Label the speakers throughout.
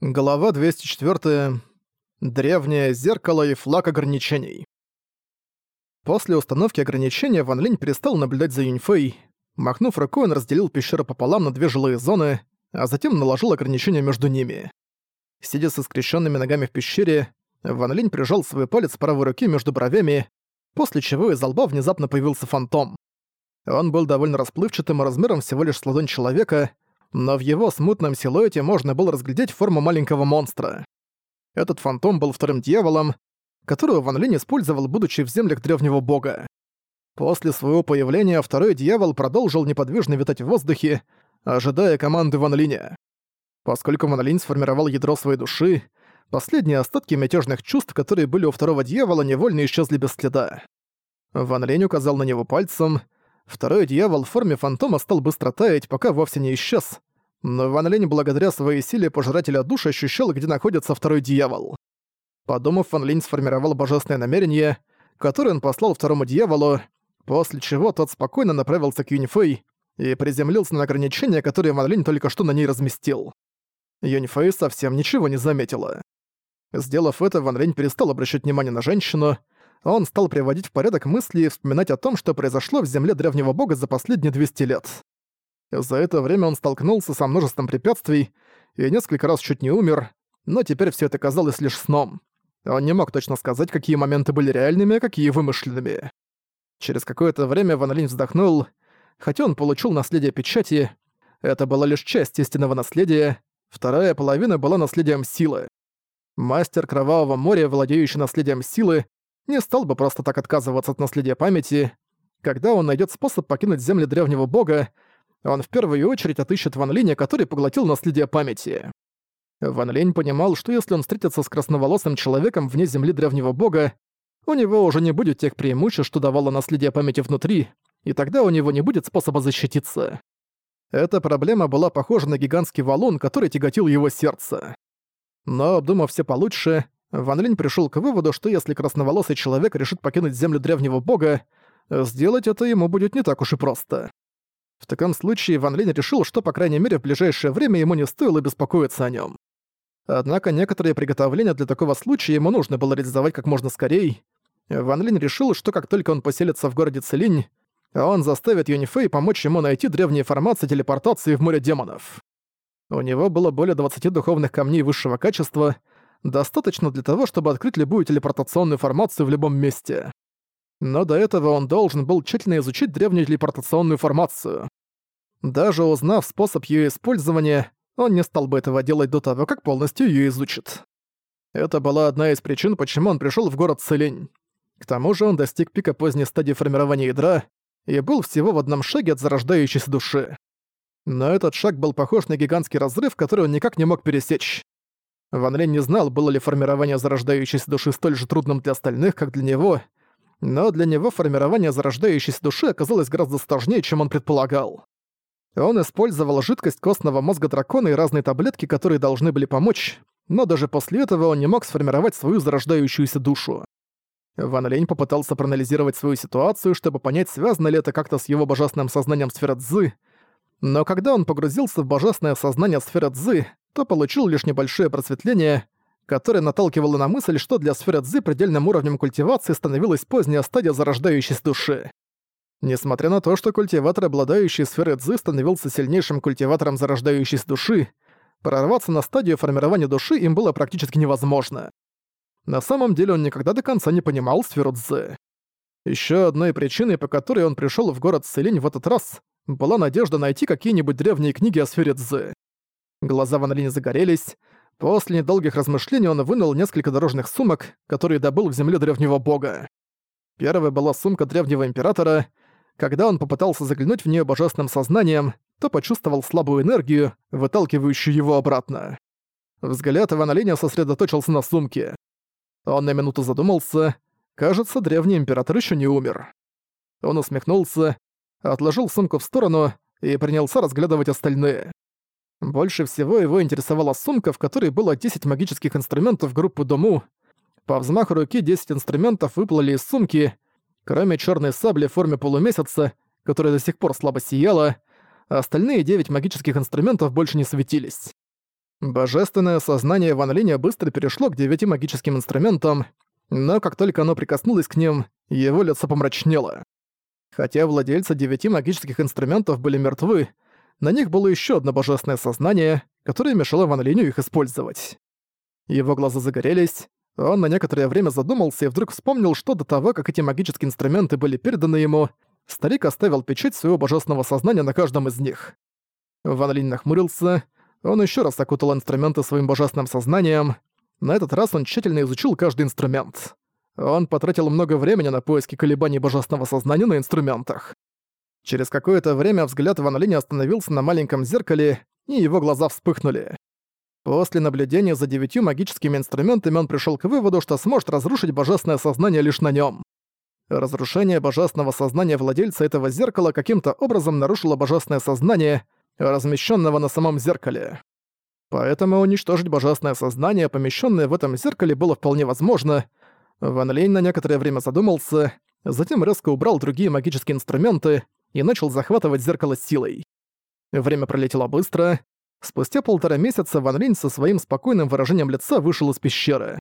Speaker 1: Глава 204. Древнее зеркало и флаг ограничений. После установки ограничения Ван Линь перестал наблюдать за Юньфэй. Махнув рукой, он разделил пещеру пополам на две жилые зоны, а затем наложил ограничения между ними. Сидя со скрещенными ногами в пещере, Ван Линь прижал свой палец правой руки между бровями, после чего из лба внезапно появился фантом. Он был довольно расплывчатым и размером всего лишь с ладонь человека — но в его смутном силуэте можно было разглядеть форму маленького монстра. Этот фантом был вторым дьяволом, которого Ван Линь использовал, будучи в землях древнего бога. После своего появления второй дьявол продолжил неподвижно витать в воздухе, ожидая команды Ван Линя. Поскольку Ван Линь сформировал ядро своей души, последние остатки мятежных чувств, которые были у второго дьявола, невольно исчезли без следа. Ван Линь указал на него пальцем — Второй дьявол в форме фантома стал быстро таять, пока вовсе не исчез. Но Ван Линь благодаря своей силе пожирателя душ ощущал, где находится второй дьявол. Подумав, Ван Линь сформировал божественное намерение, которое он послал второму дьяволу, после чего тот спокойно направился к Юньфэй и приземлился на ограничения, которые Ван Линь только что на ней разместил. Юньфэй совсем ничего не заметила. Сделав это, Ван Линь перестал обращать внимание на женщину, он стал приводить в порядок мысли и вспоминать о том, что произошло в земле древнего бога за последние 200 лет. За это время он столкнулся со множеством препятствий и несколько раз чуть не умер, но теперь все это казалось лишь сном. Он не мог точно сказать, какие моменты были реальными, а какие вымышленными. Через какое-то время Ван Линь вздохнул. Хотя он получил наследие печати, это была лишь часть истинного наследия, вторая половина была наследием силы. Мастер Кровавого моря, владеющий наследием силы, не стал бы просто так отказываться от наследия памяти. Когда он найдет способ покинуть земли древнего бога, он в первую очередь отыщет Ван Линя, который поглотил наследие памяти. Ван Линь понимал, что если он встретится с красноволосым человеком вне земли древнего бога, у него уже не будет тех преимуществ, что давало наследие памяти внутри, и тогда у него не будет способа защититься. Эта проблема была похожа на гигантский валун, который тяготил его сердце. Но, обдумав все получше, Ван Линь пришел к выводу, что если красноволосый человек решит покинуть землю древнего бога, сделать это ему будет не так уж и просто. В таком случае Ван Линь решил, что, по крайней мере, в ближайшее время ему не стоило беспокоиться о нем. Однако некоторые приготовления для такого случая ему нужно было реализовать как можно скорее. Ван Линь решил, что как только он поселится в городе Целинь, он заставит Юнифэй помочь ему найти древние формации телепортации в море демонов. У него было более 20 духовных камней высшего качества — достаточно для того, чтобы открыть любую телепортационную формацию в любом месте. Но до этого он должен был тщательно изучить древнюю телепортационную формацию. Даже узнав способ ее использования, он не стал бы этого делать до того, как полностью ее изучит. Это была одна из причин, почему он пришел в город Целень. К тому же он достиг пика поздней стадии формирования ядра и был всего в одном шаге от зарождающейся души. Но этот шаг был похож на гигантский разрыв, который он никак не мог пересечь. Ван Лень не знал, было ли формирование зарождающейся души столь же трудным для остальных, как для него, но для него формирование зарождающейся души оказалось гораздо сложнее, чем он предполагал. Он использовал жидкость костного мозга дракона и разные таблетки, которые должны были помочь, но даже после этого он не мог сформировать свою зарождающуюся душу. Ван Лень попытался проанализировать свою ситуацию, чтобы понять, связано ли это как-то с его божественным сознанием сферы Цзы, но когда он погрузился в божественное сознание сферы Цзы, то получил лишь небольшое просветление, которое наталкивало на мысль, что для сферы Цзы предельным уровнем культивации становилась поздняя стадия зарождающейся души. Несмотря на то, что культиватор, обладающий сферой Цзы, становился сильнейшим культиватором зарождающейся души, прорваться на стадию формирования души им было практически невозможно. На самом деле он никогда до конца не понимал сферу Цзы. Еще одной причиной, по которой он пришел в город Селинь в этот раз, была надежда найти какие-нибудь древние книги о сфере Цзы. Глаза Ван Линь загорелись. После недолгих размышлений он вынул несколько дорожных сумок, которые добыл в земле древнего бога. Первая была сумка древнего императора. Когда он попытался заглянуть в нее божественным сознанием, то почувствовал слабую энергию, выталкивающую его обратно. Взгляд Ван Линя сосредоточился на сумке. Он на минуту задумался. Кажется, древний император еще не умер. Он усмехнулся, отложил сумку в сторону и принялся разглядывать остальные. Больше всего его интересовала сумка, в которой было 10 магических инструментов группы Дому. По взмаху руки 10 инструментов выплыли из сумки, кроме черной сабли в форме полумесяца, которая до сих пор слабо сияла, остальные 9 магических инструментов больше не светились. Божественное сознание Ван Линя быстро перешло к девяти магическим инструментам, но как только оно прикоснулось к ним, его лицо помрачнело. Хотя владельцы девяти магических инструментов были мертвы, на них было еще одно божественное сознание, которое мешало Ван Линю их использовать. Его глаза загорелись, он на некоторое время задумался и вдруг вспомнил, что до того, как эти магические инструменты были переданы ему, старик оставил печать своего божественного сознания на каждом из них. Ван Линь нахмурился, он еще раз окутал инструменты своим божественным сознанием. На этот раз он тщательно изучил каждый инструмент. Он потратил много времени на поиски колебаний божественного сознания на инструментах. Через какое-то время взгляд Ван Линя остановился на маленьком зеркале, и его глаза вспыхнули. После наблюдения за девятью магическими инструментами он пришел к выводу, что сможет разрушить божественное сознание лишь на нем. Разрушение божественного сознания владельца этого зеркала каким-то образом нарушило божественное сознание, размещенного на самом зеркале. Поэтому уничтожить божественное сознание, помещенное в этом зеркале, было вполне возможно. Ван Лейн на некоторое время задумался, затем резко убрал другие магические инструменты и начал захватывать зеркало силой. Время пролетело быстро. Спустя полтора месяца Ван Линь со своим спокойным выражением лица вышел из пещеры.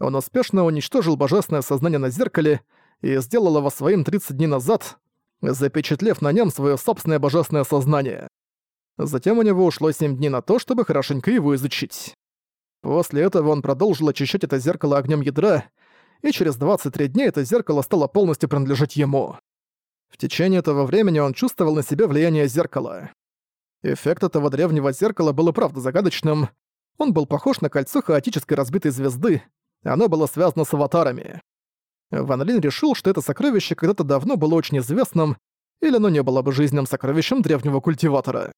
Speaker 1: Он успешно уничтожил божественное сознание на зеркале и сделал его своим 30 дней назад, запечатлев на нем свое собственное божественное сознание. Затем у него ушло 7 дней на то, чтобы хорошенько его изучить. После этого он продолжил очищать это зеркало огнем ядра, и через 23 дня это зеркало стало полностью принадлежать ему. В течение этого времени он чувствовал на себе влияние зеркала. Эффект этого древнего зеркала был и правда загадочным. Он был похож на кольцо хаотической разбитой звезды, оно было связано с аватарами. Ван Лин решил, что это сокровище когда-то давно было очень известным, или оно не было бы жизненным сокровищем древнего культиватора.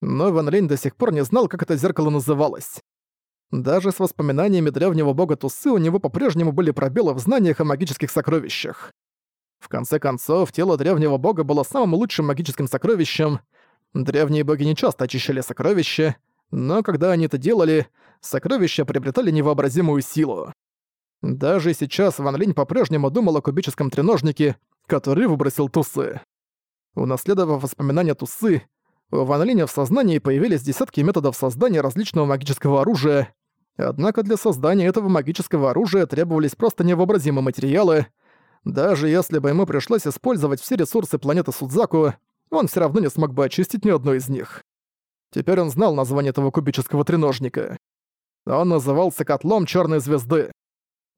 Speaker 1: Но Ван Линь до сих пор не знал, как это зеркало называлось. Даже с воспоминаниями древнего бога Тусы у него по-прежнему были пробелы в знаниях о магических сокровищах. В конце концов, тело древнего бога было самым лучшим магическим сокровищем. Древние боги не часто очищали сокровища, но когда они это делали, сокровища приобретали невообразимую силу. Даже сейчас Ван Линь по-прежнему думал о кубическом треножнике, который выбросил Тусы. Унаследовав воспоминания Тусы, у Ван Линя в сознании появились десятки методов создания различного магического оружия, однако для создания этого магического оружия требовались просто невообразимые материалы. Даже если бы ему пришлось использовать все ресурсы планеты Судзаку, он все равно не смог бы очистить ни одной из них. Теперь он знал название этого кубического треножника. Он назывался котлом Черной звезды.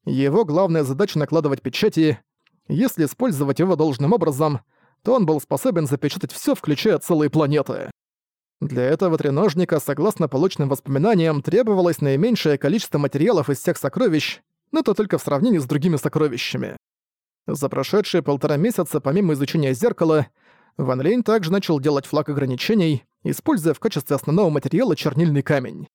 Speaker 1: Его главная задача накладывать печати. Если использовать его должным образом — то он был способен запечатать все, включая целые планеты. Для этого треножника, согласно полученным воспоминаниям, требовалось наименьшее количество материалов из всех сокровищ, но то только в сравнении с другими сокровищами. За прошедшие полтора месяца, помимо изучения зеркала, Ван Лейн также начал делать флаг ограничений, используя в качестве основного материала чернильный камень.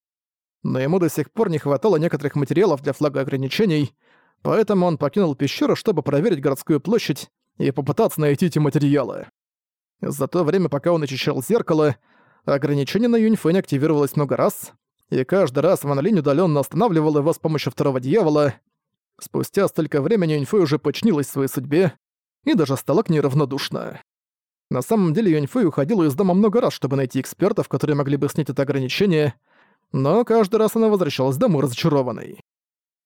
Speaker 1: Но ему до сих пор не хватало некоторых материалов для флага ограничений, поэтому он покинул пещеру, чтобы проверить городскую площадь и попытаться найти эти материалы. За то время, пока он очищал зеркало, ограничение на Юньфэнь активировалось много раз, и каждый раз Ван Линь удаленно останавливал его с помощью второго дьявола. Спустя столько времени Юньфэй уже починилась своей судьбе и даже стала к ней равнодушна. На самом деле Юньфэй уходила из дома много раз, чтобы найти экспертов, которые могли бы снять это ограничение, но каждый раз она возвращалась домой разочарованной.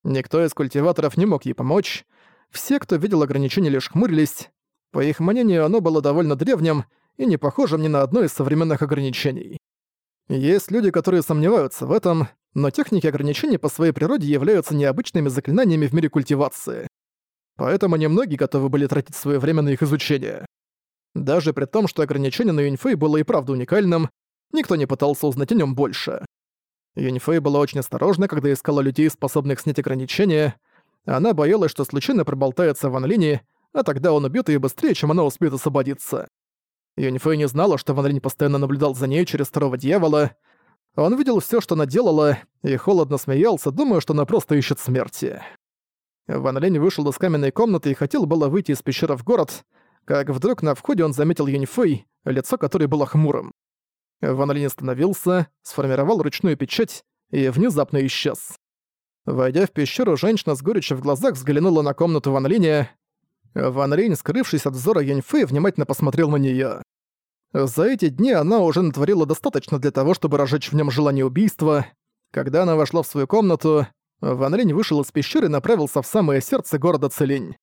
Speaker 1: Никто из культиваторов не мог ей помочь, все, кто видел ограничение, лишь хмурились. По их мнению, оно было довольно древним и не похожим ни на одно из современных ограничений. Есть люди, которые сомневаются в этом, но техники ограничений по своей природе являются необычными заклинаниями в мире культивации. Поэтому немногие готовы были тратить свое время на их изучение. Даже при том, что ограничение на Юньфэй было и правда уникальным, никто не пытался узнать о нем больше. Юньфэй была очень осторожна, когда искала людей, способных снять ограничения, она боялась, что случайно проболтается Ван Лине, а тогда он убьет ее быстрее, чем она успеет освободиться. Юнифэй не знала, что Ван Линь постоянно наблюдал за ней через второго дьявола. Он видел все, что она делала, и холодно смеялся, думая, что она просто ищет смерти. Ван Линь вышел из каменной комнаты и хотел было выйти из пещеры в город, как вдруг на входе он заметил Юнифэй, лицо которой было хмурым. Ван Линь остановился, сформировал ручную печать и внезапно исчез. Войдя в пещеру, женщина с горечью в глазах взглянула на комнату Ван Линя. Ван Линь, скрывшись от взора Яньфы, внимательно посмотрел на неё. За эти дни она уже натворила достаточно для того, чтобы разжечь в нем желание убийства. Когда она вошла в свою комнату, Ван Линь вышел из пещеры и направился в самое сердце города Целинь.